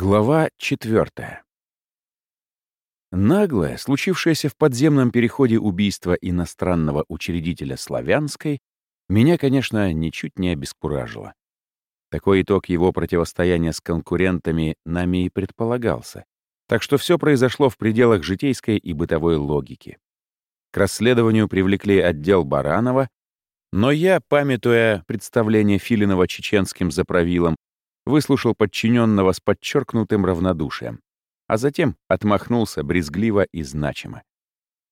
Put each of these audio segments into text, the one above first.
Глава четвертая. Наглое, случившееся в подземном переходе убийство иностранного учредителя Славянской, меня, конечно, ничуть не обескуражило. Такой итог его противостояния с конкурентами нами и предполагался. Так что все произошло в пределах житейской и бытовой логики. К расследованию привлекли отдел Баранова, но я, памятуя представление Филинова чеченским заправилом, выслушал подчиненного с подчеркнутым равнодушием, а затем отмахнулся брезгливо и значимо.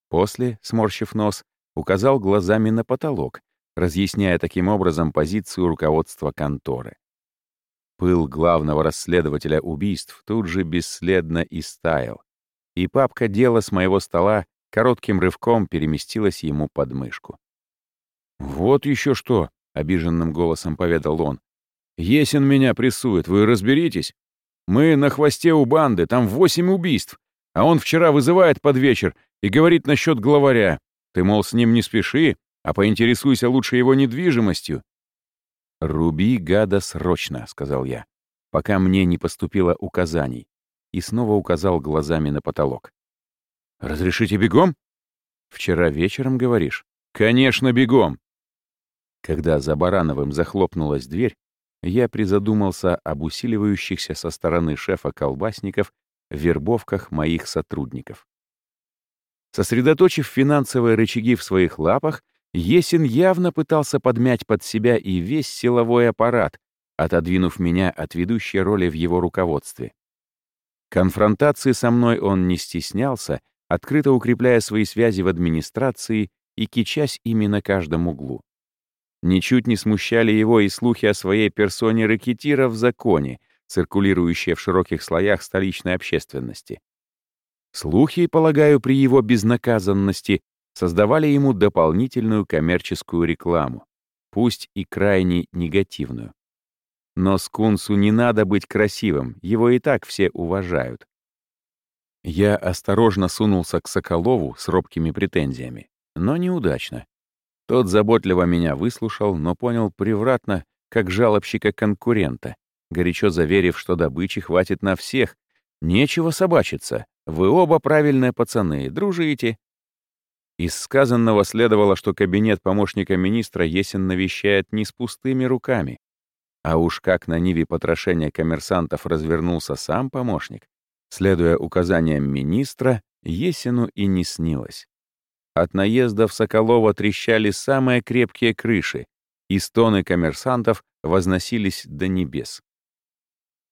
После, сморщив нос, указал глазами на потолок, разъясняя таким образом позицию руководства конторы. Пыл главного расследователя убийств тут же бесследно истаял, и папка дела с моего стола коротким рывком переместилась ему под мышку. «Вот еще что!» — обиженным голосом поведал он. Есин меня прессует, вы разберитесь? Мы на хвосте у банды, там восемь убийств, а он вчера вызывает под вечер и говорит насчет главаря. Ты, мол, с ним не спеши, а поинтересуйся лучше его недвижимостью. «Руби гада срочно», — сказал я, пока мне не поступило указаний, и снова указал глазами на потолок. «Разрешите бегом?» «Вчера вечером, говоришь?» «Конечно, бегом!» Когда за Барановым захлопнулась дверь, я призадумался об усиливающихся со стороны шефа колбасников вербовках моих сотрудников. Сосредоточив финансовые рычаги в своих лапах, Есин явно пытался подмять под себя и весь силовой аппарат, отодвинув меня от ведущей роли в его руководстве. Конфронтации со мной он не стеснялся, открыто укрепляя свои связи в администрации и кичась ими на каждом углу. Ничуть не смущали его и слухи о своей персоне рэкетира в законе, циркулирующие в широких слоях столичной общественности. Слухи, полагаю, при его безнаказанности создавали ему дополнительную коммерческую рекламу, пусть и крайне негативную. Но Скунсу не надо быть красивым, его и так все уважают. Я осторожно сунулся к Соколову с робкими претензиями, но неудачно. Тот заботливо меня выслушал, но понял превратно, как жалобщика-конкурента, горячо заверив, что добычи хватит на всех. Нечего собачиться, вы оба правильные пацаны, дружите. Из сказанного следовало, что кабинет помощника министра Есен навещает не с пустыми руками. А уж как на ниве потрошения коммерсантов развернулся сам помощник, следуя указаниям министра, Есину и не снилось. От наездов Соколова трещали самые крепкие крыши, и стоны коммерсантов возносились до небес.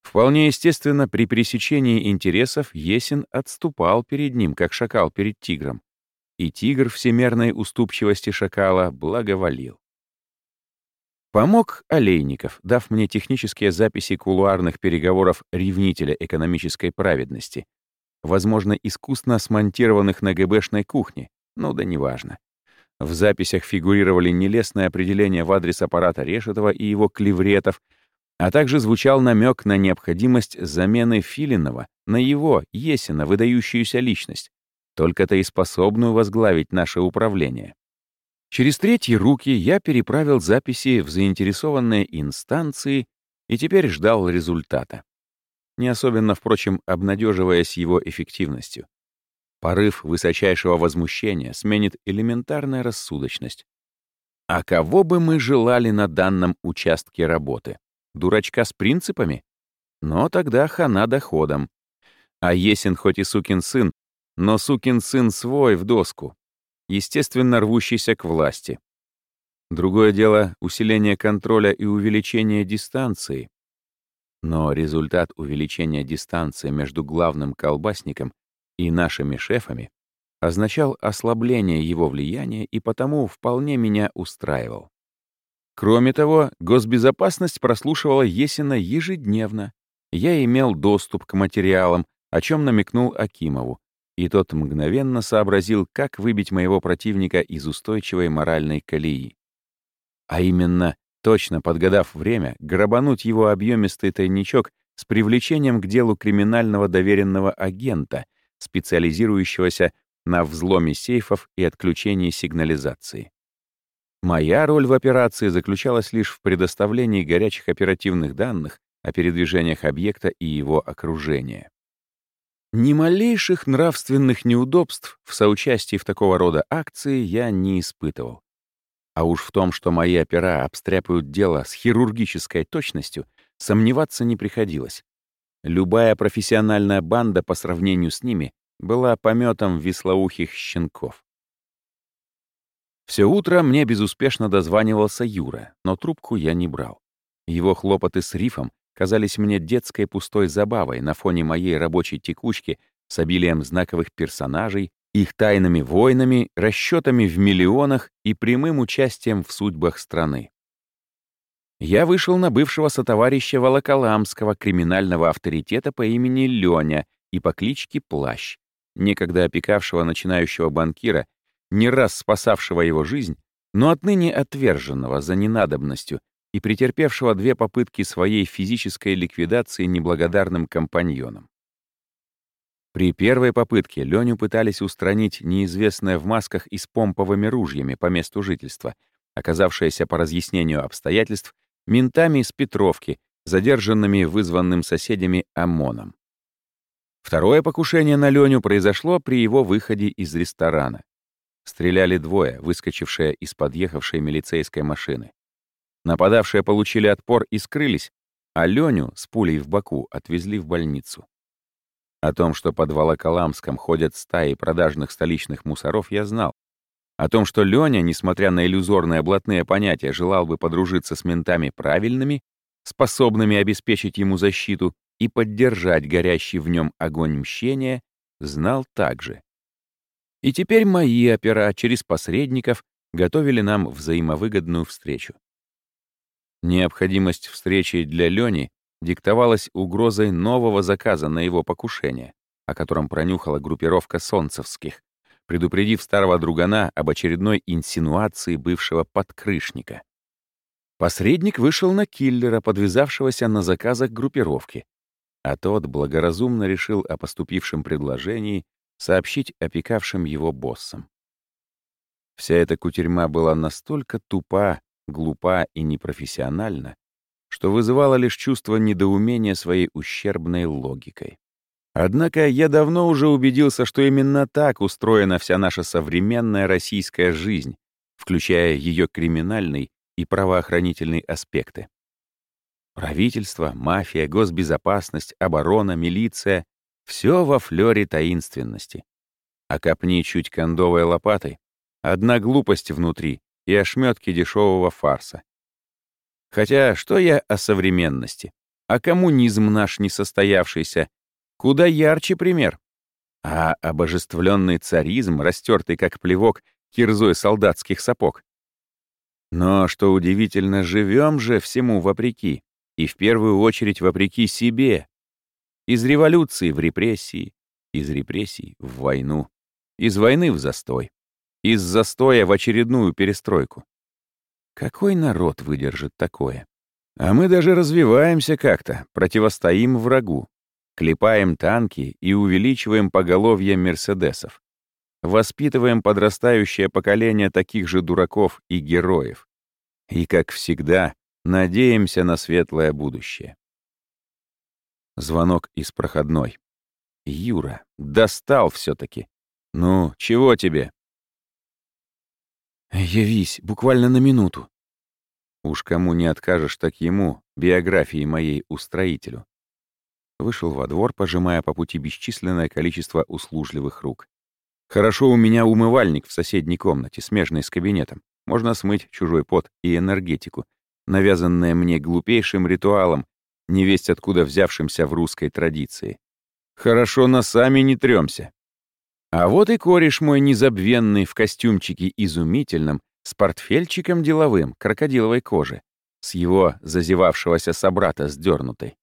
Вполне естественно, при пересечении интересов Есин отступал перед ним, как шакал перед тигром, и тигр всемерной уступчивости шакала благоволил. Помог Олейников, дав мне технические записи кулуарных переговоров ревнителя экономической праведности, возможно, искусно смонтированных на ГБшной кухне, ну да неважно. В записях фигурировали нелестные определения в адрес аппарата Решетова и его клевретов, а также звучал намек на необходимость замены Филинова на его, Есина, выдающуюся личность, только-то и способную возглавить наше управление. Через третьи руки я переправил записи в заинтересованные инстанции и теперь ждал результата. Не особенно, впрочем, обнадеживаясь его эффективностью. Порыв высочайшего возмущения сменит элементарная рассудочность. А кого бы мы желали на данном участке работы? Дурачка с принципами? Но тогда хана доходом. А Есин хоть и сукин сын, но сукин сын свой в доску. Естественно, рвущийся к власти. Другое дело — усиление контроля и увеличение дистанции. Но результат увеличения дистанции между главным колбасником и нашими шефами означал ослабление его влияния и потому вполне меня устраивал. Кроме того, госбезопасность прослушивала Есина ежедневно. Я имел доступ к материалам, о чем намекнул Акимову, и тот мгновенно сообразил, как выбить моего противника из устойчивой моральной колеи. А именно, точно подгадав время, грабануть его объемистый тайничок с привлечением к делу криминального доверенного агента, специализирующегося на взломе сейфов и отключении сигнализации. Моя роль в операции заключалась лишь в предоставлении горячих оперативных данных о передвижениях объекта и его окружения. Ни малейших нравственных неудобств в соучастии в такого рода акции я не испытывал. А уж в том, что мои опера обстряпают дело с хирургической точностью, сомневаться не приходилось. Любая профессиональная банда по сравнению с ними была пометом веслоухих щенков. Все утро мне безуспешно дозванивался Юра, но трубку я не брал. Его хлопоты с рифом казались мне детской пустой забавой на фоне моей рабочей текучки с обилием знаковых персонажей, их тайными войнами, расчетами в миллионах и прямым участием в судьбах страны. Я вышел на бывшего сотоварища Волоколамского криминального авторитета по имени Лёня и по кличке Плащ, некогда опекавшего начинающего банкира, не раз спасавшего его жизнь, но отныне отверженного за ненадобностью и претерпевшего две попытки своей физической ликвидации неблагодарным компаньоном. При первой попытке Леню пытались устранить неизвестное в масках и с помповыми ружьями по месту жительства, оказавшееся по разъяснению обстоятельств ментами из Петровки, задержанными вызванным соседями ОМОНом. Второе покушение на Леню произошло при его выходе из ресторана. Стреляли двое, выскочившие из подъехавшей милицейской машины. Нападавшие получили отпор и скрылись, а Леню с пулей в боку отвезли в больницу. О том, что под Волоколамском ходят стаи продажных столичных мусоров, я знал. О том, что Леня, несмотря на иллюзорные блатные понятия, желал бы подружиться с ментами правильными, способными обеспечить ему защиту и поддержать горящий в нем огонь мщения, знал также. И теперь мои опера через посредников готовили нам взаимовыгодную встречу. Необходимость встречи для Лёни диктовалась угрозой нового заказа на его покушение, о котором пронюхала группировка солнцевских, предупредив старого другана об очередной инсинуации бывшего подкрышника. Посредник вышел на киллера, подвязавшегося на заказах группировки, а тот благоразумно решил о поступившем предложении сообщить опекавшим его боссам. Вся эта кутерьма была настолько тупа глупа и непрофессиональна, что вызывало лишь чувство недоумения своей ущербной логикой. Однако я давно уже убедился, что именно так устроена вся наша современная российская жизнь, включая ее криминальный и правоохранительный аспекты. Правительство, мафия, госбезопасность, оборона, милиция — все во флёре таинственности. А копни чуть кондовой лопатой — одна глупость внутри, и ошметки дешевого фарса. Хотя что я о современности? А коммунизм наш несостоявшийся? Куда ярче пример. А обожествленный царизм, растертый как плевок кирзой солдатских сапог. Но, что удивительно, живем же всему вопреки, и в первую очередь вопреки себе. Из революции в репрессии, из репрессий в войну, из войны в застой из застоя в очередную перестройку. Какой народ выдержит такое? А мы даже развиваемся как-то, противостоим врагу, клепаем танки и увеличиваем поголовье мерседесов. Воспитываем подрастающее поколение таких же дураков и героев. И, как всегда, надеемся на светлое будущее. Звонок из проходной. Юра, достал все таки Ну, чего тебе? «Явись, буквально на минуту». Уж кому не откажешь, так ему, биографии моей устроителю. Вышел во двор, пожимая по пути бесчисленное количество услужливых рук. Хорошо у меня умывальник в соседней комнате, смежной с кабинетом. Можно смыть чужой пот и энергетику, навязанная мне глупейшим ритуалом, невесть откуда взявшимся в русской традиции. Хорошо носами не трёмся. А вот и кореш мой незабвенный в костюмчике изумительном, с портфельчиком деловым, крокодиловой кожи, с его зазевавшегося собрата сдернутой.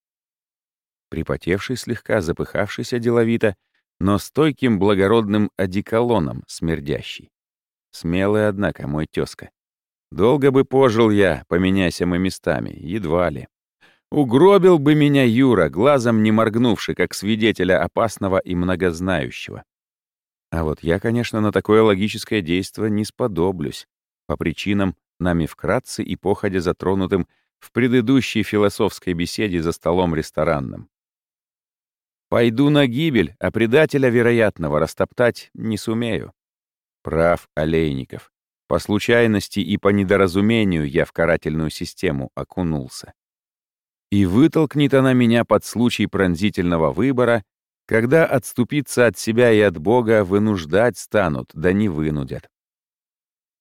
Припотевший слегка, запыхавшийся деловито, но стойким благородным одеколоном смердящий. Смелый, однако, мой тезка. Долго бы пожил я, поменяйся мы местами, едва ли. Угробил бы меня Юра, глазом не моргнувший, как свидетеля опасного и многознающего. А вот я, конечно, на такое логическое действие не сподоблюсь, по причинам, нами вкратце и походя затронутым в предыдущей философской беседе за столом ресторанным. Пойду на гибель, а предателя вероятного растоптать не сумею. Прав Олейников. По случайности и по недоразумению я в карательную систему окунулся. И вытолкнет она меня под случай пронзительного выбора, когда отступиться от себя и от Бога вынуждать станут, да не вынудят.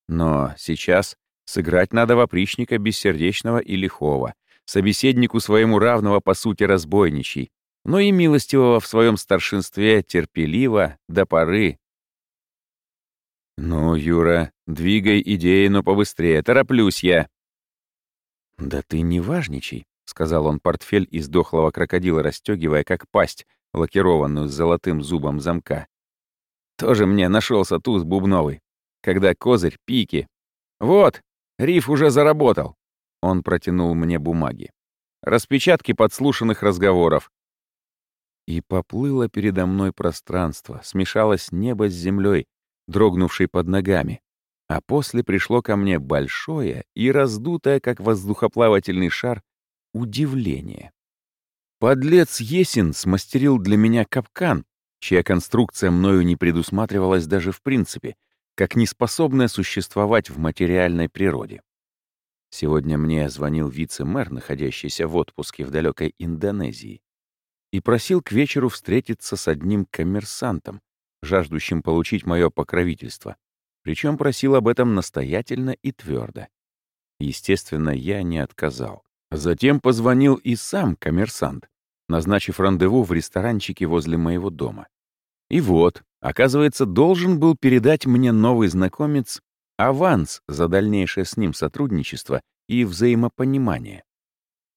Но сейчас сыграть надо в опричника бессердечного и лихого, собеседнику своему равного по сути разбойничий, но и милостивого в своем старшинстве терпеливо до поры. «Ну, Юра, двигай идеи, но побыстрее, тороплюсь я». «Да ты не важничай», — сказал он портфель из дохлого крокодила, расстегивая как пасть, лакированную с золотым зубом замка. «Тоже мне нашелся туз бубновый, когда козырь — пики. Вот, риф уже заработал». Он протянул мне бумаги. Распечатки подслушанных разговоров. И поплыло передо мной пространство, смешалось небо с землей, дрогнувшей под ногами. А после пришло ко мне большое и раздутое, как воздухоплавательный шар, удивление. Подлец Есин смастерил для меня капкан, чья конструкция мною не предусматривалась даже в принципе, как неспособная существовать в материальной природе. Сегодня мне звонил вице-мэр, находящийся в отпуске в далекой Индонезии и просил к вечеру встретиться с одним коммерсантом, жаждущим получить мое покровительство. Причем просил об этом настоятельно и твердо. Естественно, я не отказал. Затем позвонил и сам коммерсант, назначив рандеву в ресторанчике возле моего дома. И вот, оказывается, должен был передать мне новый знакомец аванс за дальнейшее с ним сотрудничество и взаимопонимание.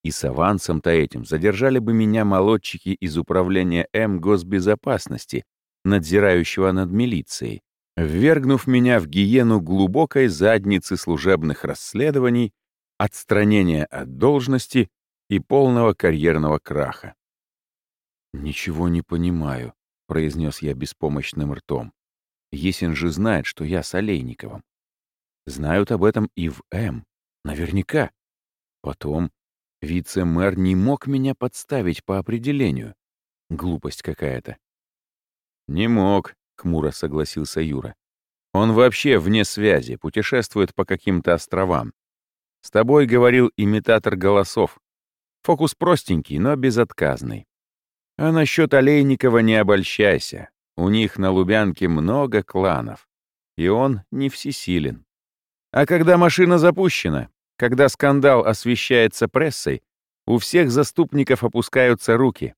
И с авансом-то этим задержали бы меня молодчики из управления М госбезопасности, надзирающего над милицией, ввергнув меня в гиену глубокой задницы служебных расследований, отстранения от должности и полного карьерного краха. «Ничего не понимаю», — произнес я беспомощным ртом. «Есин же знает, что я с Олейниковым. Знают об этом и в М. Наверняка. Потом Вице-мэр не мог меня подставить по определению. Глупость какая-то. «Не мог», — хмуро согласился Юра. «Он вообще вне связи, путешествует по каким-то островам. С тобой говорил имитатор голосов. Фокус простенький, но безотказный. А насчет Олейникова не обольщайся. У них на Лубянке много кланов. И он не всесилен. А когда машина запущена, когда скандал освещается прессой, у всех заступников опускаются руки.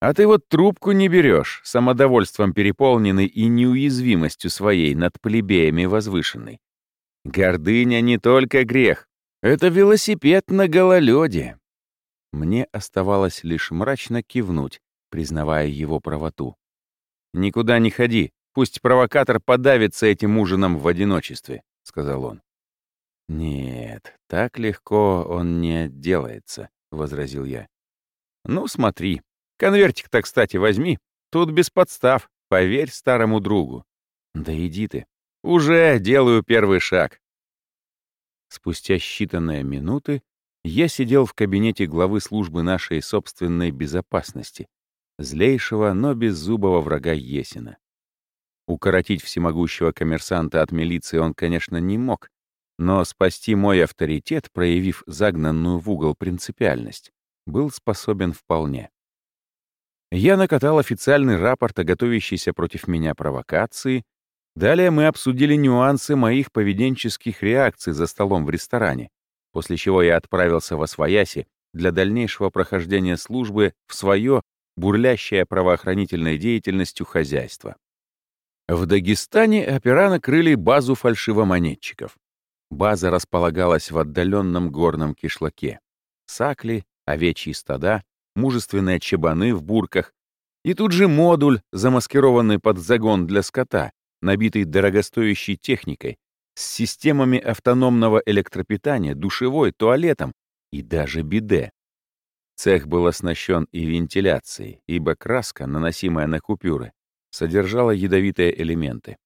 А ты вот трубку не берешь, самодовольством переполненный и неуязвимостью своей над плебеями возвышенной. Гордыня не только грех, это велосипед на гололеде. Мне оставалось лишь мрачно кивнуть, признавая его правоту. «Никуда не ходи, пусть провокатор подавится этим ужином в одиночестве», — сказал он. «Нет, так легко он не отделается», — возразил я. «Ну, смотри. Конвертик-то, кстати, возьми. Тут без подстав. Поверь старому другу». «Да иди ты. Уже делаю первый шаг». Спустя считанные минуты я сидел в кабинете главы службы нашей собственной безопасности, злейшего, но беззубого врага Есина. Укоротить всемогущего коммерсанта от милиции он, конечно, не мог, но спасти мой авторитет, проявив загнанную в угол принципиальность, был способен вполне. Я накатал официальный рапорт о готовящейся против меня провокации. Далее мы обсудили нюансы моих поведенческих реакций за столом в ресторане, после чего я отправился во Освояси для дальнейшего прохождения службы в свое, бурлящее правоохранительной деятельностью хозяйство. В Дагестане опера накрыли базу фальшивомонетчиков. База располагалась в отдаленном горном кишлаке. Сакли, овечьи стада, мужественные чебаны в бурках. И тут же модуль, замаскированный под загон для скота, набитый дорогостоящей техникой, с системами автономного электропитания, душевой, туалетом и даже биде. Цех был оснащен и вентиляцией, ибо краска, наносимая на купюры, содержала ядовитые элементы.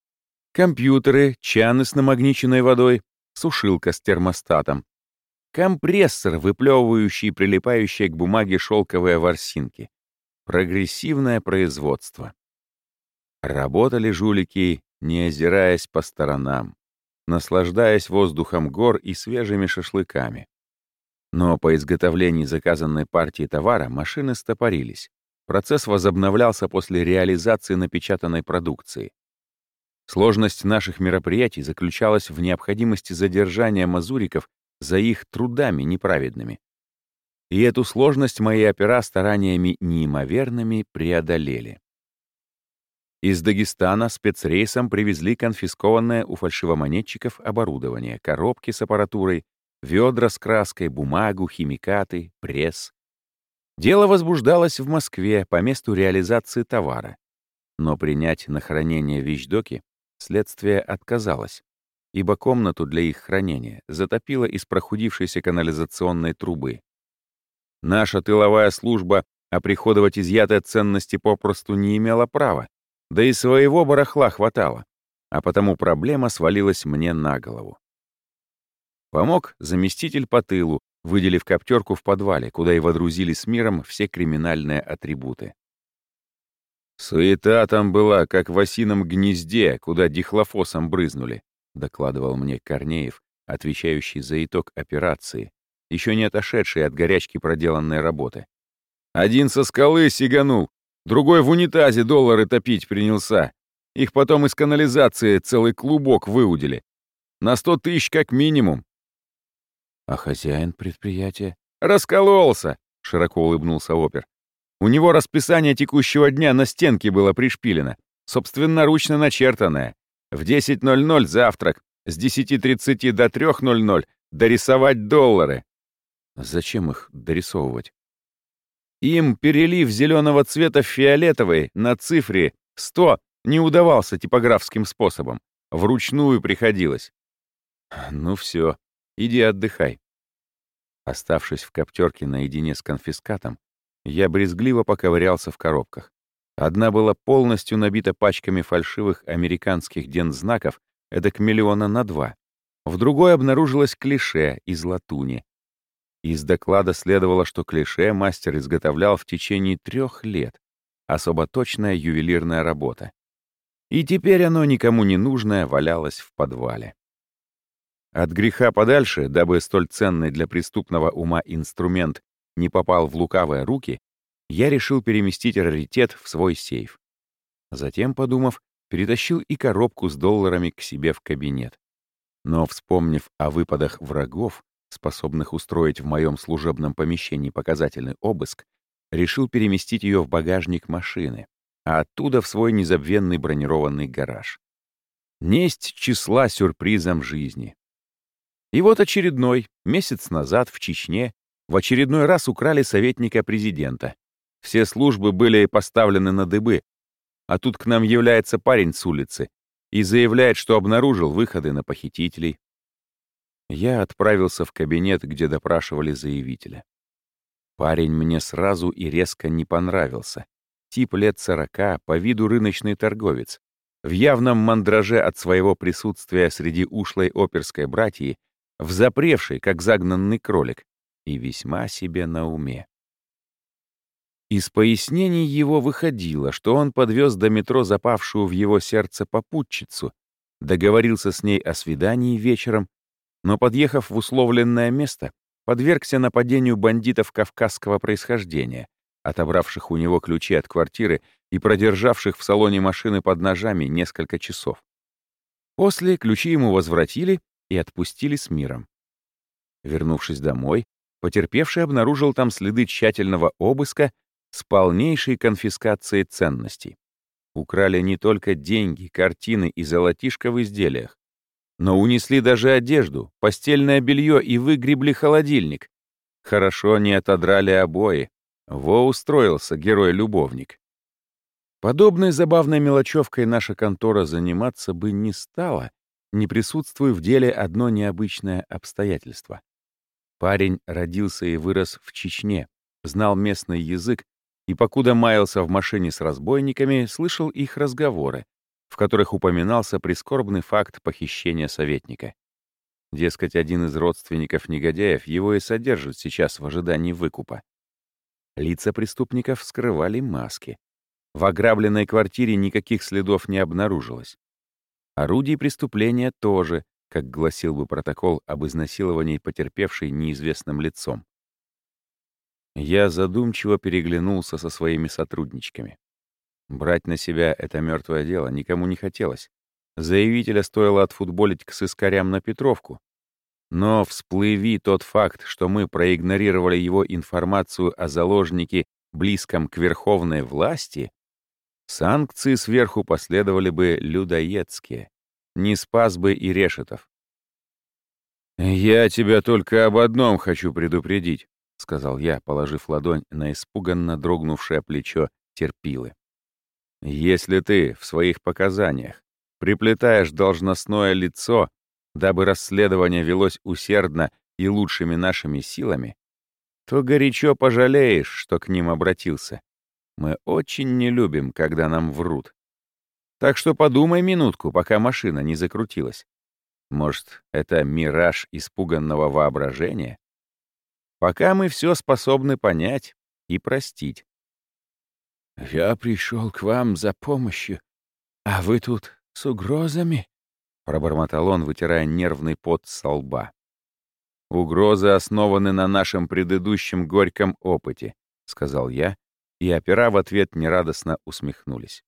Компьютеры, чаны с намагниченной водой, сушилка с термостатом. компрессор, выплевывающий прилипающие к бумаге шелковые ворсинки. Прогрессивное производство. Работали жулики, не озираясь по сторонам, наслаждаясь воздухом гор и свежими шашлыками. Но по изготовлении заказанной партии товара машины стопорились. Процесс возобновлялся после реализации напечатанной продукции. Сложность наших мероприятий заключалась в необходимости задержания мазуриков за их трудами неправедными. И эту сложность мои опера стараниями неимоверными преодолели. Из Дагестана спецрейсом привезли конфискованное у фальшивомонетчиков оборудование, коробки с аппаратурой, ведра с краской, бумагу, химикаты, пресс. Дело возбуждалось в Москве по месту реализации товара. Но принять на хранение вещдоки следствие отказалось, ибо комнату для их хранения затопило из прохудившейся канализационной трубы. Наша тыловая служба оприходовать изъятые ценности попросту не имела права, да и своего барахла хватало, а потому проблема свалилась мне на голову. Помог заместитель по тылу, выделив коптерку в подвале, куда и водрузили с миром все криминальные атрибуты. «Суета там была, как в осином гнезде, куда дихлофосом брызнули», докладывал мне Корнеев, отвечающий за итог операции, еще не отошедший от горячки проделанной работы. «Один со скалы сиганул, Другой в унитазе доллары топить принялся. Их потом из канализации целый клубок выудили. На сто тысяч как минимум. А хозяин предприятия? Раскололся, широко улыбнулся опер. У него расписание текущего дня на стенке было пришпилено, собственноручно начертанное. В 10.00 завтрак, с 10.30 до 3.00 дорисовать доллары. Зачем их дорисовывать? Им перелив зеленого цвета в фиолетовый на цифре 100 не удавался типографским способом. Вручную приходилось. Ну все, иди отдыхай. Оставшись в коптерке наедине с конфискатом, я брезгливо поковырялся в коробках. Одна была полностью набита пачками фальшивых американских дензнаков, эдак миллиона на два. В другой обнаружилось клише из латуни, из доклада следовало, что клише мастер изготовлял в течение трех лет. Особо точная ювелирная работа. И теперь оно никому не нужное валялось в подвале. От греха подальше, дабы столь ценный для преступного ума инструмент не попал в лукавые руки, я решил переместить раритет в свой сейф. Затем, подумав, перетащил и коробку с долларами к себе в кабинет. Но, вспомнив о выпадах врагов, способных устроить в моем служебном помещении показательный обыск, решил переместить ее в багажник машины, а оттуда в свой незабвенный бронированный гараж. Несть числа сюрпризом жизни. И вот очередной, месяц назад в Чечне, в очередной раз украли советника президента. Все службы были поставлены на дыбы, а тут к нам является парень с улицы и заявляет, что обнаружил выходы на похитителей, я отправился в кабинет, где допрашивали заявителя. Парень мне сразу и резко не понравился. Тип лет сорока, по виду рыночный торговец. В явном мандраже от своего присутствия среди ушлой оперской братьи, взапревший, как загнанный кролик, и весьма себе на уме. Из пояснений его выходило, что он подвез до метро запавшую в его сердце попутчицу, договорился с ней о свидании вечером но, подъехав в условленное место, подвергся нападению бандитов кавказского происхождения, отобравших у него ключи от квартиры и продержавших в салоне машины под ножами несколько часов. После ключи ему возвратили и отпустили с миром. Вернувшись домой, потерпевший обнаружил там следы тщательного обыска с полнейшей конфискацией ценностей. Украли не только деньги, картины и золотишко в изделиях, но унесли даже одежду, постельное белье и выгребли холодильник. Хорошо не отодрали обои. Во устроился герой-любовник. Подобной забавной мелочевкой наша контора заниматься бы не стала, не присутствуя в деле одно необычное обстоятельство. Парень родился и вырос в Чечне, знал местный язык и, покуда маялся в машине с разбойниками, слышал их разговоры, в которых упоминался прискорбный факт похищения советника. Дескать, один из родственников негодяев его и содержит сейчас в ожидании выкупа. Лица преступников скрывали маски. В ограбленной квартире никаких следов не обнаружилось. Орудий преступления тоже, как гласил бы протокол об изнасиловании потерпевшей неизвестным лицом. Я задумчиво переглянулся со своими сотрудничками. Брать на себя это мертвое дело никому не хотелось. Заявителя стоило отфутболить к сыскарям на Петровку. Но всплыви тот факт, что мы проигнорировали его информацию о заложнике, близком к верховной власти, санкции сверху последовали бы людоедские. Не спас бы и Решетов. «Я тебя только об одном хочу предупредить», — сказал я, положив ладонь на испуганно дрогнувшее плечо терпилы. «Если ты в своих показаниях приплетаешь должностное лицо, дабы расследование велось усердно и лучшими нашими силами, то горячо пожалеешь, что к ним обратился. Мы очень не любим, когда нам врут. Так что подумай минутку, пока машина не закрутилась. Может, это мираж испуганного воображения? Пока мы все способны понять и простить. «Я пришел к вам за помощью, а вы тут с угрозами?» — пробормотал он, вытирая нервный пот со лба. «Угрозы основаны на нашем предыдущем горьком опыте», — сказал я, и опера в ответ нерадостно усмехнулись.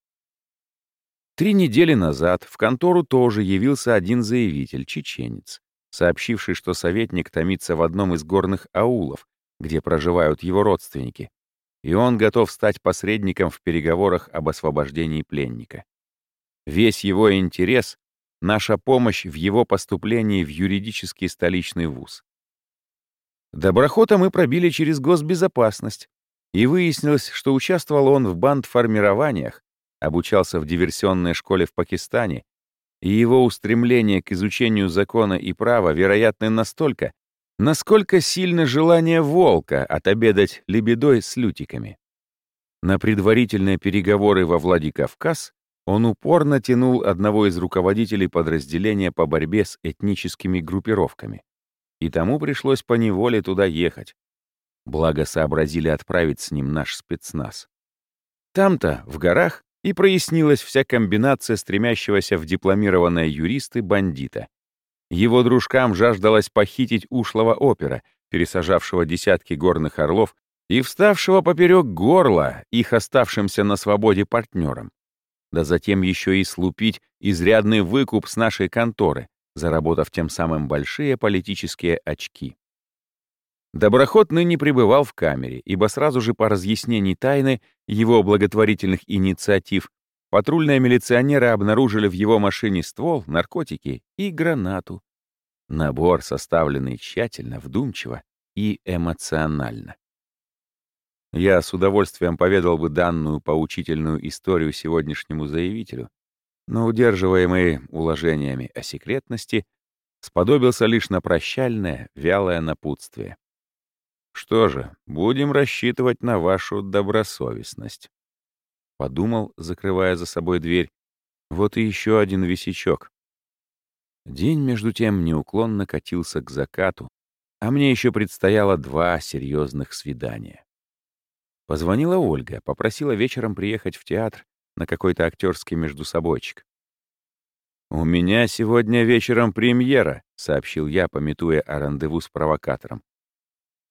Три недели назад в контору тоже явился один заявитель, чеченец, сообщивший, что советник томится в одном из горных аулов, где проживают его родственники, и он готов стать посредником в переговорах об освобождении пленника. Весь его интерес — наша помощь в его поступлении в юридический столичный вуз. Доброхота мы пробили через госбезопасность, и выяснилось, что участвовал он в бандформированиях, обучался в диверсионной школе в Пакистане, и его устремление к изучению закона и права вероятны настолько, насколько сильно желание волка отобедать лебедой с лютиками. На предварительные переговоры во Владикавказ он упорно тянул одного из руководителей подразделения по борьбе с этническими группировками. И тому пришлось поневоле туда ехать. Благо сообразили отправить с ним наш спецназ. Там-то, в горах, и прояснилась вся комбинация стремящегося в дипломированные юристы бандита. Его дружкам жаждалось похитить ушлого опера, пересажавшего десятки горных орлов и вставшего поперек горла их оставшимся на свободе партнерам. Да затем еще и слупить изрядный выкуп с нашей конторы, заработав тем самым большие политические очки. Доброход ныне пребывал в камере, ибо сразу же по разъяснении тайны его благотворительных инициатив патрульные милиционеры обнаружили в его машине ствол, наркотики и гранату. Набор, составленный тщательно, вдумчиво и эмоционально. Я с удовольствием поведал бы данную поучительную историю сегодняшнему заявителю, но удерживаемый уложениями о секретности сподобился лишь на прощальное, вялое напутствие. Что же, будем рассчитывать на вашу добросовестность. Подумал, закрывая за собой дверь. Вот и еще один висячок. День, между тем, неуклонно катился к закату, а мне еще предстояло два серьезных свидания. Позвонила Ольга, попросила вечером приехать в театр на какой-то актерский междусобойчик. «У меня сегодня вечером премьера», — сообщил я, пометуя о рандеву с провокатором.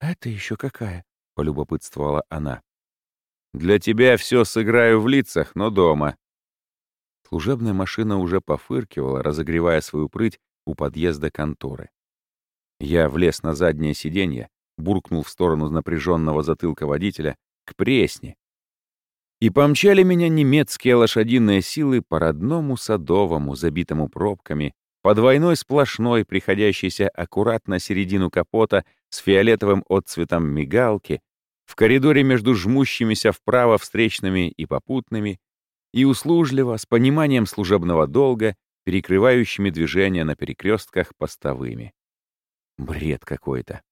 «Это еще какая?» — полюбопытствовала она. «Для тебя все сыграю в лицах, но дома». Служебная машина уже пофыркивала, разогревая свою прыть у подъезда конторы. Я влез на заднее сиденье, буркнул в сторону напряженного затылка водителя к пресне. И помчали меня немецкие лошадиные силы по родному садовому, забитому пробками, по двойной сплошной, приходящейся аккуратно середину капота с фиолетовым отцветом мигалки, в коридоре между жмущимися вправо встречными и попутными, и услужливо, с пониманием служебного долга, перекрывающими движения на перекрестках постовыми. Бред какой-то.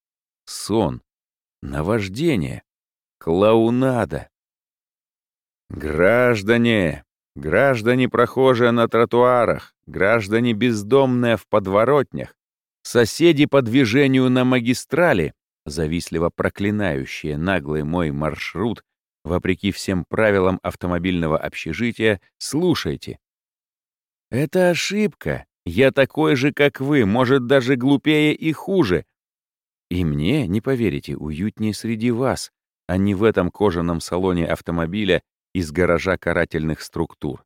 Сон. Наваждение. Клоунада. «Граждане! Граждане, прохожие на тротуарах! Граждане, бездомные в подворотнях! Соседи по движению на магистрали, завистливо проклинающие наглый мой маршрут, вопреки всем правилам автомобильного общежития, слушайте. Это ошибка. Я такой же, как вы, может, даже глупее и хуже. И мне, не поверите, уютнее среди вас, а не в этом кожаном салоне автомобиля из гаража карательных структур.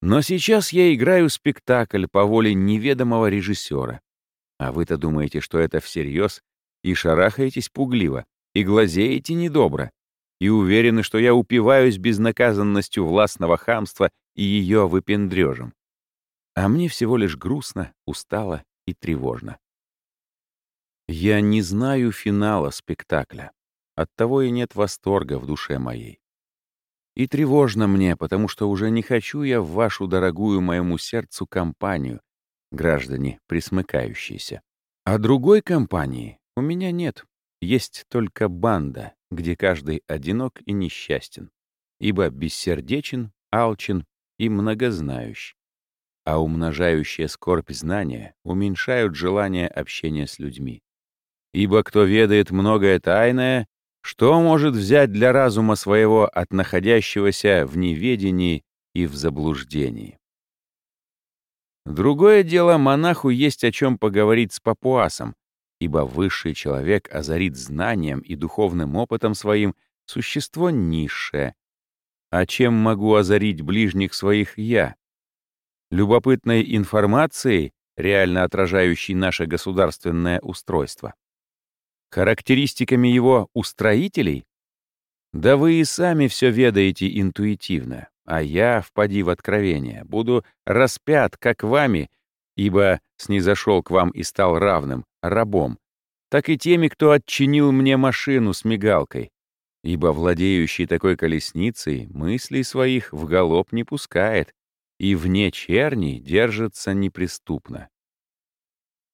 Но сейчас я играю спектакль по воле неведомого режиссера. А вы-то думаете, что это всерьез, и шарахаетесь пугливо, и глазеете недобро, и уверены, что я упиваюсь безнаказанностью властного хамства и ее выпендрежем. А мне всего лишь грустно, устало и тревожно. Я не знаю финала спектакля. Оттого и нет восторга в душе моей. И тревожно мне, потому что уже не хочу я в вашу дорогую моему сердцу компанию, граждане присмыкающиеся. А другой компании у меня нет. Есть только банда, где каждый одинок и несчастен, ибо бессердечен, алчен и многознающий. А умножающие скорбь знания уменьшают желание общения с людьми. Ибо кто ведает многое тайное, что может взять для разума своего от находящегося в неведении и в заблуждении? Другое дело, монаху есть о чем поговорить с папуасом, ибо высший человек озарит знанием и духовным опытом своим существо низшее. А чем могу озарить ближних своих я? Любопытной информацией, реально отражающей наше государственное устройство? Характеристиками его устроителей? Да вы и сами все ведаете интуитивно, а я, впади в откровение, буду распят, как вами, ибо снизошел к вам и стал равным, рабом, так и теми, кто отчинил мне машину с мигалкой, ибо владеющий такой колесницей мыслей своих в галоп не пускает и вне черни держится неприступно.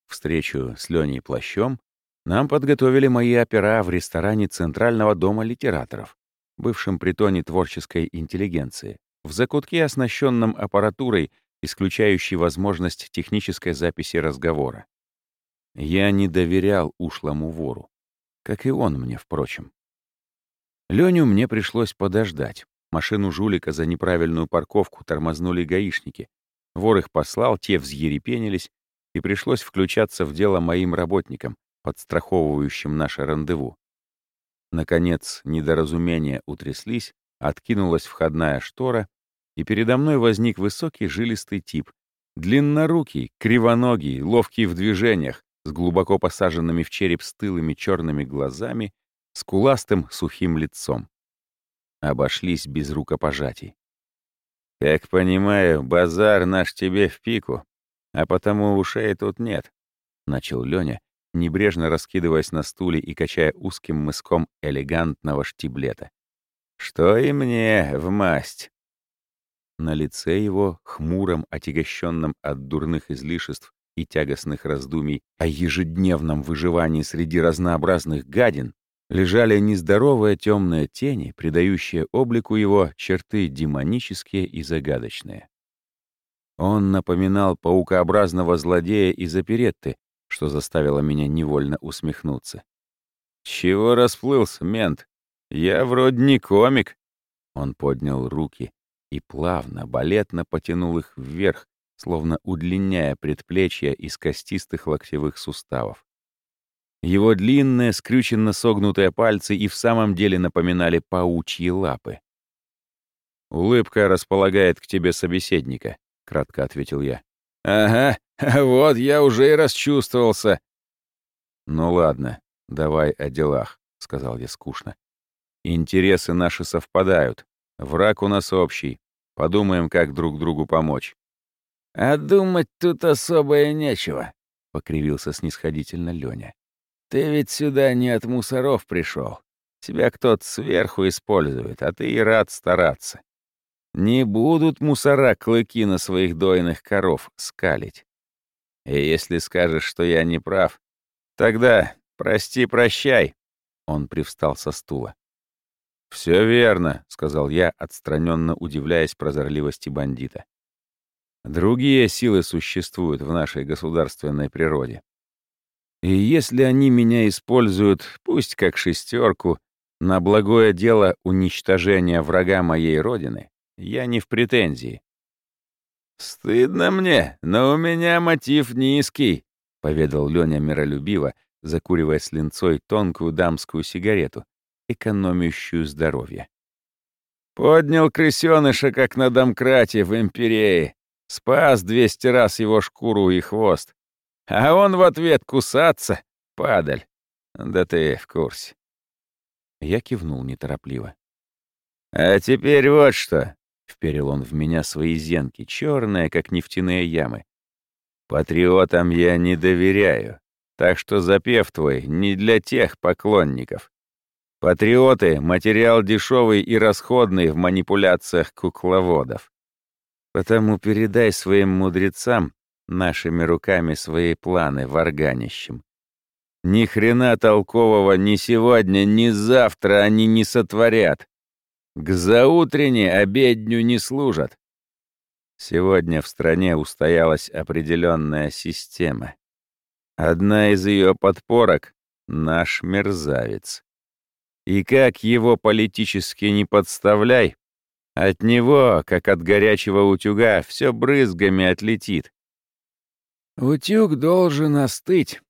Встречу с Леней Плащом нам подготовили мои опера в ресторане Центрального дома литераторов, бывшем притоне творческой интеллигенции, в закутке, оснащенном аппаратурой, исключающей возможность технической записи разговора. Я не доверял ушлому вору, как и он мне, впрочем. Леню мне пришлось подождать. Машину жулика за неправильную парковку тормознули гаишники. Вор их послал, те взъерепенились, и пришлось включаться в дело моим работникам, подстраховывающим наше рандеву. Наконец, недоразумения утряслись, откинулась входная штора, и передо мной возник высокий жилистый тип, длиннорукий, кривоногий, ловкий в движениях, с глубоко посаженными в череп стылыми черными глазами, скуластым сухим лицом. Обошлись без рукопожатий. «Как понимаю, базар наш тебе в пику, а потому ушей тут нет», — начал Лёня, небрежно раскидываясь на стуле и качая узким мыском элегантного штиблета. «Что и мне в масть!» На лице его, хмуром, отягощенном от дурных излишеств и тягостных раздумий о ежедневном выживании среди разнообразных гадин, лежали нездоровые темные тени, придающие облику его черты демонические и загадочные. Он напоминал паукообразного злодея из оперетты, что заставило меня невольно усмехнуться. «Чего расплылся, мент? Я вроде не комик». Он поднял руки и плавно, балетно потянул их вверх, словно удлиняя предплечья из костистых локтевых суставов. Его длинные, скрюченно согнутые пальцы и в самом деле напоминали паучьи лапы. «Улыбка располагает к тебе собеседника», — кратко ответил я. «Ага, вот я уже и расчувствовался». «Ну ладно, давай о делах», — сказал я скучно. «Интересы наши совпадают. Враг у нас общий. Подумаем, как друг другу помочь». «А думать тут особо и нечего», — покривился снисходительно Лёня. «Ты ведь сюда не от мусоров пришел. Тебя кто-то сверху использует, а ты и рад стараться. Не будут мусора клыки на своих дойных коров скалить. И если скажешь, что я не прав, тогда прости-прощай. Он привстал со стула. «Все верно», — сказал я, отстраненно удивляясь прозорливости бандита. Другие силы существуют в нашей государственной природе. И если они меня используют, пусть как шестерку, на благое дело уничтожения врага моей родины, я не в претензии. «Стыдно мне, но у меня мотив низкий», — поведал Леня миролюбиво, закуривая с линцой тонкую дамскую сигарету, экономящую здоровье. «Поднял крысёныша, как на домкрате в империи, спас двести раз его шкуру и хвост, а он в ответ кусаться, падаль. Да ты в курсе». Я кивнул неторопливо. «А теперь вот что. Вперил он в меня свои зенки, черные, как нефтяные ямы. «Патриотам я не доверяю, так что запев твой не для тех поклонников. Патриоты — материал дешевый и расходный в манипуляциях кукловодов. Потому передай своим мудрецам нашими руками свои планы варганищем. Ни хрена толкового ни сегодня, ни завтра они не сотворят. К заутренне обедню не служат. Сегодня в стране устоялась определенная система. Одна из ее подпорок — наш мерзавец. И как его политически не подставляй, от него, как от горячего утюга, все брызгами отлетит. Утюг должен остыть,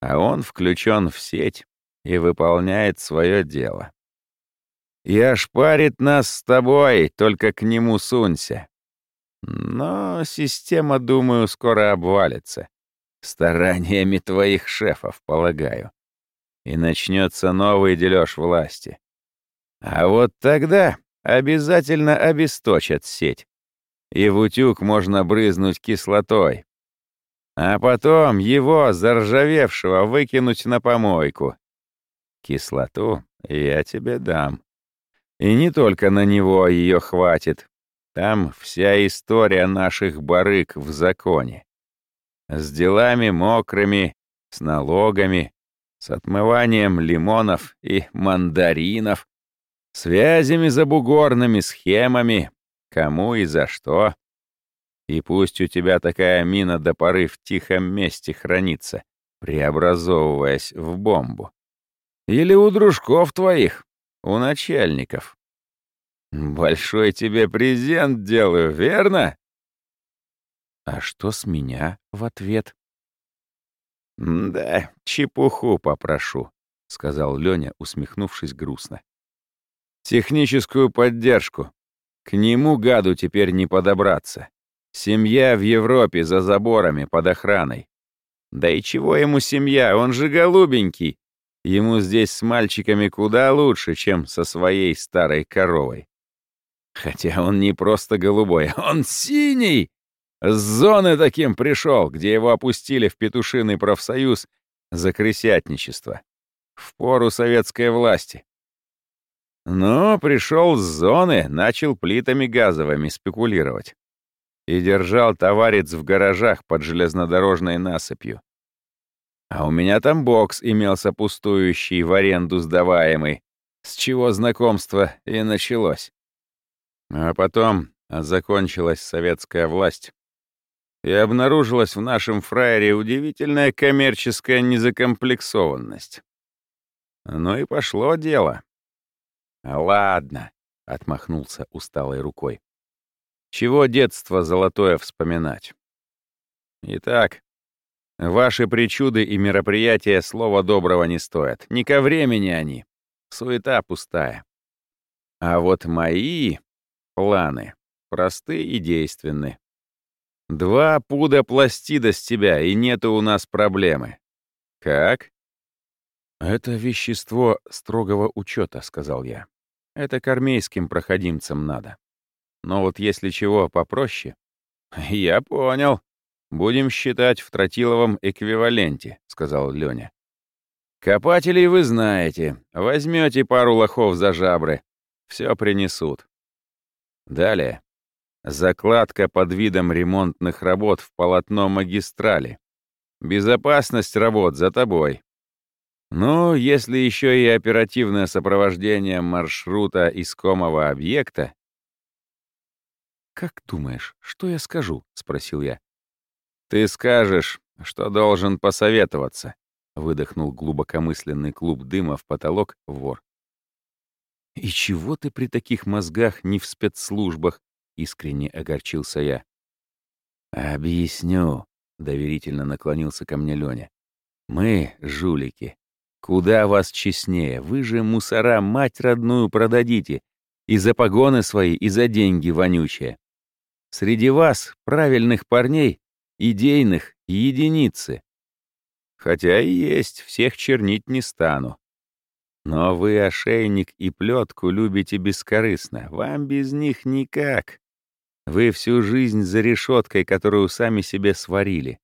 а он включен в сеть и выполняет свое дело. И ошпарит нас с тобой, только к нему сунься. Но система, думаю, скоро обвалится. Стараниями твоих шефов, полагаю. И начнется новый дележ власти. А вот тогда обязательно обесточат сеть. И в утюг можно брызнуть кислотой. А потом его, заржавевшего, выкинуть на помойку. Кислоту я тебе дам. И не только на него ее хватит. Там вся история наших барыг в законе. С делами мокрыми, с налогами, с отмыванием лимонов и мандаринов, связями забугорными, схемами, кому и за что. И пусть у тебя такая мина до поры в тихом месте хранится, преобразовываясь в бомбу. Или у дружков твоих, у начальников. Большой тебе презент делаю, верно? А что с меня в ответ? Да, чепуху попрошу, сказал Лёня, усмехнувшись грустно. Техническую поддержку. К нему, гаду, теперь не подобраться. Семья в Европе за заборами под охраной. Да и чего ему семья, он же голубенький. Ему здесь с мальчиками куда лучше, чем со своей старой коровой. Хотя он не просто голубой, он синий! С зоны таким пришел, где его опустили в петушиный профсоюз за крысятничество. В пору советской власти. Но пришел с зоны, начал плитами газовыми спекулировать. И держал товарец в гаражах под железнодорожной насыпью. А у меня там бокс имелся пустующий, в аренду сдаваемый, с чего знакомство и началось. А потом закончилась советская власть. И обнаружилась в нашем фраере удивительная коммерческая незакомплексованность. Ну и пошло дело. «Ладно», — отмахнулся усталой рукой. «Чего детство золотое вспоминать?» «Итак, Ваши причуды и мероприятия слова доброго не стоят. Не ко времени они. Суета пустая. А вот мои планы просты и действенны. Два пуда пластида с тебя, и нету у нас проблемы. Как? Это вещество строгого учета, сказал я. Это к армейским проходимцам надо. Но вот если чего попроще... Я понял, «Будем считать в тротиловом эквиваленте», — сказал Лёня. «Копателей вы знаете. Возьмете пару лохов за жабры. Все принесут». Далее. Закладка под видом ремонтных работ в полотно магистрали. Безопасность работ за тобой. Ну, если еще и оперативное сопровождение маршрута искомого объекта, «Как думаешь, что я скажу?» — спросил я. «Ты скажешь, что должен посоветоваться», — выдохнул глубокомысленный клуб дыма в потолок вор. «И чего ты при таких мозгах не в спецслужбах?» — искренне огорчился я. «Объясню», — доверительно наклонился ко мне Лёня. «Мы, жулики, куда вас честнее, вы же мусора мать родную продадите, и за погоны свои, и за деньги вонючие. Среди вас, правильных парней, идейных, единицы. Хотя и есть, всех чернить не стану. Но вы ошейник и плетку любите бескорыстно, вам без них никак. Вы всю жизнь за решеткой, которую сами себе сварили.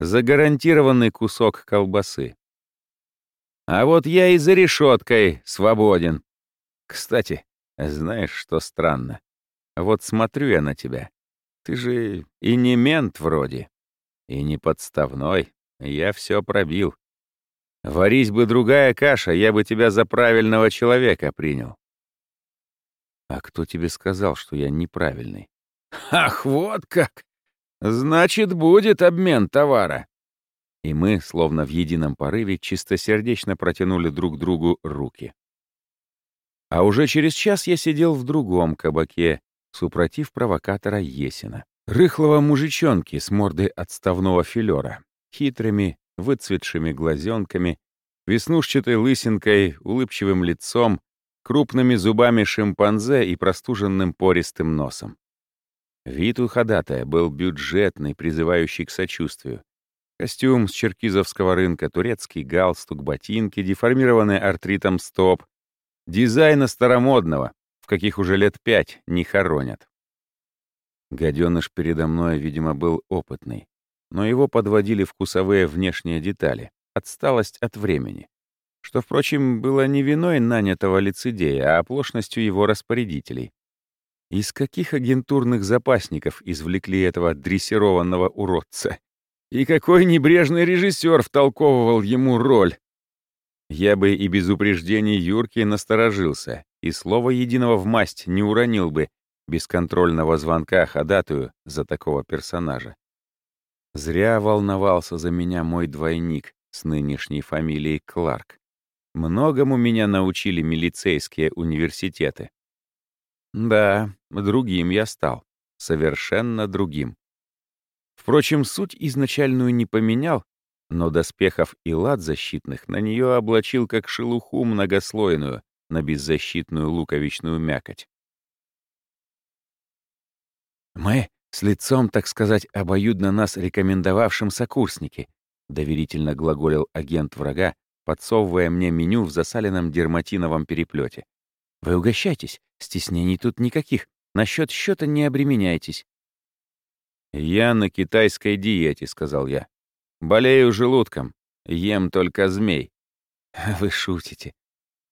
За гарантированный кусок колбасы. А вот я и за решеткой свободен. Кстати, знаешь, что странно? Вот смотрю я на тебя. Ты же и не мент вроде, и не подставной. Я все пробил. Варись бы другая каша, я бы тебя за правильного человека принял. А кто тебе сказал, что я неправильный? Ах, вот как! Значит, будет обмен товара. И мы, словно в едином порыве, чистосердечно протянули друг другу руки. А уже через час я сидел в другом кабаке, супротив провокатора Есина. Рыхлого мужичонки с мордой отставного филера, хитрыми, выцветшими глазенками, веснушчатой лысинкой, улыбчивым лицом, крупными зубами шимпанзе и простуженным пористым носом. Вид у ходатая был бюджетный, призывающий к сочувствию. Костюм с черкизовского рынка, турецкий галстук, ботинки, деформированный артритом стоп. Дизайна старомодного, в каких уже лет пять не хоронят. Гаденыш передо мной, видимо, был опытный, но его подводили вкусовые внешние детали, отсталость от времени, что, впрочем, было не виной нанятого лицедея, а оплошностью его распорядителей. Из каких агентурных запасников извлекли этого дрессированного уродца? И какой небрежный режиссер втолковывал ему роль? Я бы и без упреждений Юрки насторожился, и слова единого в масть не уронил бы бесконтрольного звонка ходатую за такого персонажа. Зря волновался за меня мой двойник с нынешней фамилией Кларк. Многому меня научили милицейские университеты. Да, другим я стал. Совершенно другим. Впрочем, суть изначальную не поменял, но доспехов и лад защитных на нее облачил как шелуху многослойную на беззащитную луковичную мякоть. «Мы с лицом, так сказать, обоюдно нас рекомендовавшим сокурсники», доверительно глаголил агент врага, подсовывая мне меню в засаленном дерматиновом переплете. «Вы угощайтесь, стеснений тут никаких, насчет счета не обременяйтесь». «Я на китайской диете», — сказал я. Болею желудком. Ем только змей. Вы шутите.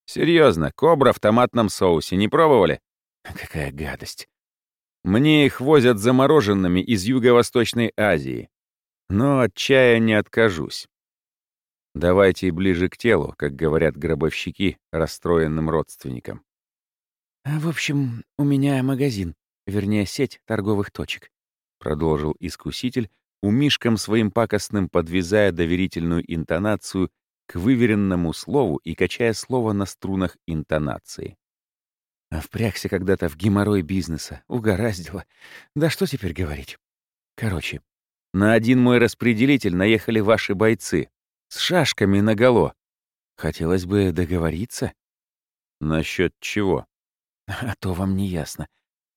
Серьезно, кобра в томатном соусе не пробовали? Какая гадость. Мне их возят замороженными из Юго-Восточной Азии. Но от чая не откажусь. Давайте ближе к телу, как говорят гробовщики расстроенным родственникам. «В общем, у меня магазин, вернее, сеть торговых точек», — продолжил искуситель, умишком своим пакостным подвязая доверительную интонацию к выверенному слову и качая слово на струнах интонации. А впрягся когда-то в геморрой бизнеса, угораздило. Да что теперь говорить? Короче, на один мой распределитель наехали ваши бойцы с шашками наголо. Хотелось бы договориться. Насчет чего? А то вам не ясно.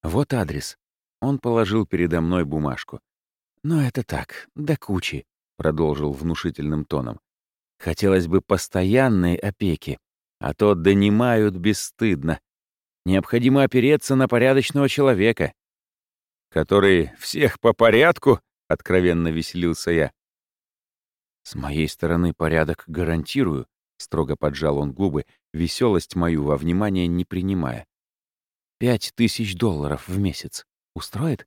Вот адрес. Он положил передо мной бумажку. «Но это так, до кучи», — продолжил внушительным тоном. «Хотелось бы постоянной опеки, а то донимают бесстыдно. Необходимо опереться на порядочного человека». «Который всех по порядку?» — откровенно веселился я. «С моей стороны порядок гарантирую», — строго поджал он губы, веселость мою во внимание не принимая. «Пять тысяч долларов в месяц. Устроит?»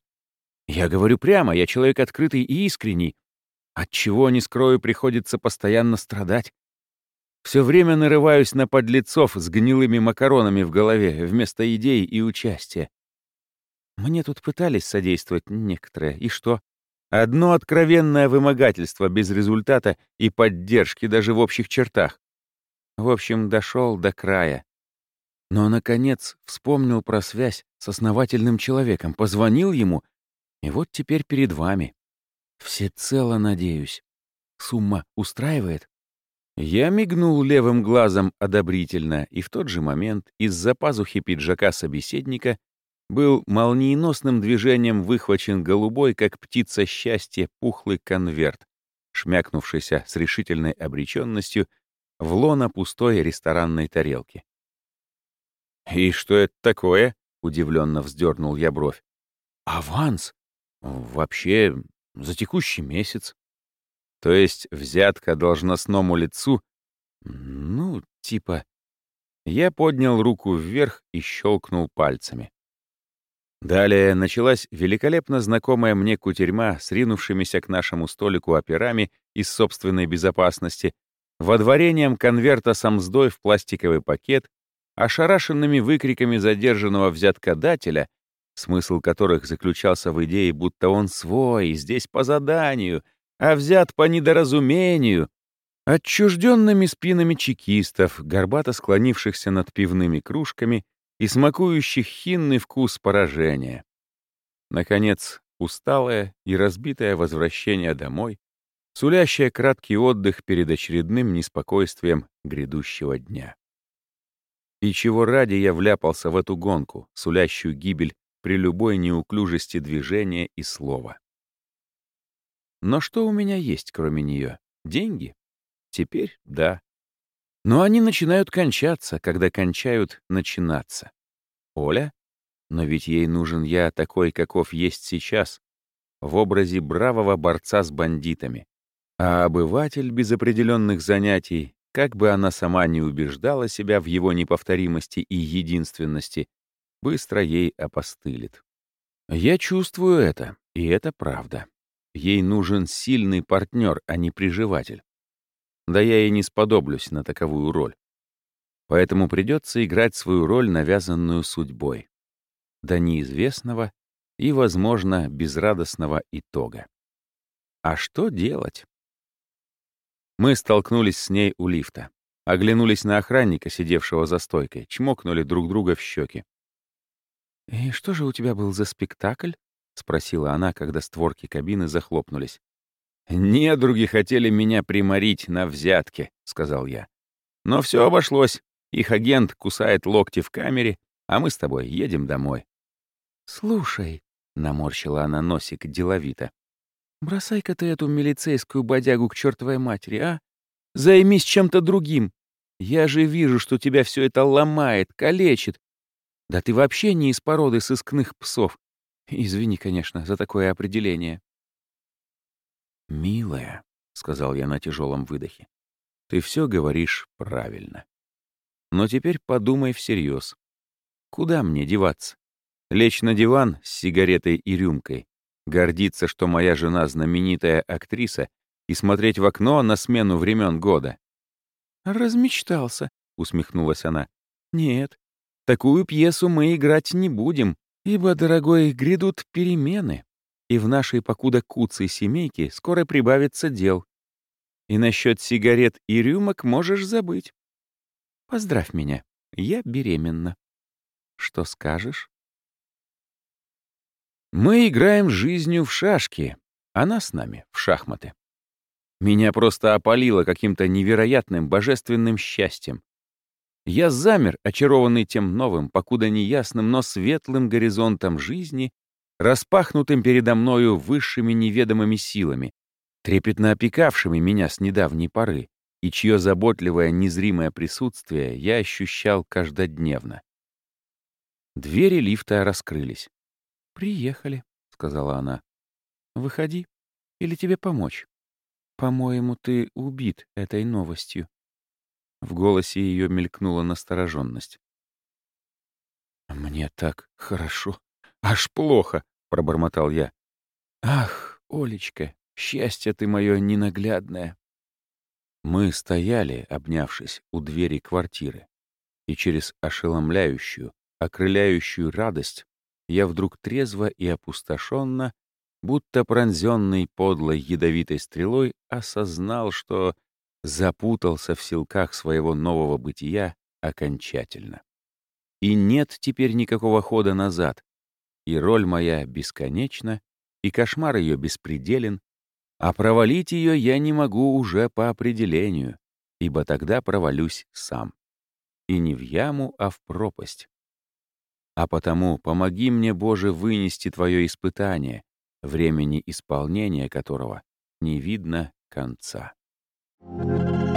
Я говорю прямо, я человек открытый и искренний. Отчего, не скрою, приходится постоянно страдать. Все время нарываюсь на подлецов с гнилыми макаронами в голове вместо идей и участия. Мне тут пытались содействовать некоторые. И что? Одно откровенное вымогательство без результата и поддержки даже в общих чертах. В общем, дошел до края. Но, наконец, вспомнил про связь с основательным человеком, позвонил ему, и вот теперь перед вами. Всецело надеюсь. Сумма устраивает? Я мигнул левым глазом одобрительно, и в тот же момент из-за пазухи пиджака собеседника был молниеносным движением выхвачен голубой, как птица счастья, пухлый конверт, шмякнувшийся с решительной обреченностью в лона пустой ресторанной тарелки. «И что это такое?» — удивленно вздернул я бровь. «Аванс. Вообще, за текущий месяц. То есть взятка должностному лицу? Ну, типа...» Я поднял руку вверх и щелкнул пальцами. Далее началась великолепно знакомая мне кутерьма с ринувшимися к нашему столику операми из собственной безопасности, водворением конверта с амздой в пластиковый пакет, ошарашенными выкриками задержанного взяткодателя, смысл которых заключался в идее, будто он свой, здесь по заданию, а взят по недоразумению, отчужденными спинами чекистов, горбато склонившихся над пивными кружками и смакующих хинный вкус поражения. Наконец, усталое и разбитое возвращение домой, сулящее краткий отдых перед очередным неспокойствием грядущего дня. И чего ради я вляпался в эту гонку, сулящую гибель при любой неуклюжести движения и слова. Но что у меня есть, кроме нее? Деньги? Теперь — да. Но они начинают кончаться, когда кончают начинаться. Оля? Но ведь ей нужен я такой, каков есть сейчас, в образе бравого борца с бандитами. А обыватель без определенных занятий, как бы она сама не убеждала себя в его неповторимости и единственности, быстро ей опостылит. Я чувствую это, и это правда. Ей нужен сильный партнер, а не приживатель. Да я и не сподоблюсь на таковую роль. Поэтому придется играть свою роль, навязанную судьбой. До неизвестного и, возможно, безрадостного итога. А что делать? Мы столкнулись с ней у лифта. Оглянулись на охранника, сидевшего за стойкой, чмокнули друг друга в щеки. «И что же у тебя был за спектакль?» — спросила она, когда створки кабины захлопнулись. «Недруги хотели меня приморить на взятке», — сказал я. «Но все обошлось. Их агент кусает локти в камере, а мы с тобой едем домой». «Слушай», — наморщила она носик деловито, «бросай-ка ты эту милицейскую бодягу к чертовой матери, а? Займись чем-то другим. Я же вижу, что тебя все это ломает, калечит. Да ты вообще не из породы сыскных псов. Извини, конечно, за такое определение». «Милая», — сказал я на тяжелом выдохе, — «ты все говоришь правильно. Но теперь подумай всерьез. Куда мне деваться? Лечь на диван с сигаретой и рюмкой, гордиться, что моя жена знаменитая актриса, и смотреть в окно на смену времен года?» «Размечтался», — усмехнулась она. «Нет, такую пьесу мы играть не будем, ибо, дорогой, грядут перемены» и в нашей покуда куцей семейке скоро прибавится дел. И насчет сигарет и рюмок можешь забыть. Поздравь меня, я беременна. Что скажешь? Мы играем жизнью в шашки, она с нами в шахматы. Меня просто опалило каким-то невероятным божественным счастьем. Я замер, очарованный тем новым, покуда неясным, но светлым горизонтом жизни распахнутым передо мною высшими неведомыми силами, трепетно опекавшими меня с недавней поры, и чье заботливое незримое присутствие я ощущал каждодневно. Двери лифта раскрылись. «Приехали», — сказала она. «Выходи. Или тебе помочь? По-моему, ты убит этой новостью». В голосе ее мелькнула настороженность. «Мне так хорошо», Аж плохо, — пробормотал я. Ах, Олечка, счастье ты мое ненаглядное. Мы стояли, обнявшись, у двери квартиры, и через ошеломляющую, окрыляющую радость я вдруг трезво и опустошенно, будто пронзенный подлой ядовитой стрелой, осознал, что запутался в силках своего нового бытия окончательно. И нет теперь никакого хода назад, и роль моя бесконечна, и кошмар ее беспределен, а провалить ее я не могу уже по определению, ибо тогда провалюсь сам. И не в яму, а в пропасть. А потому помоги мне, Боже, вынести Твое испытание, времени исполнения которого не видно конца. Thank you.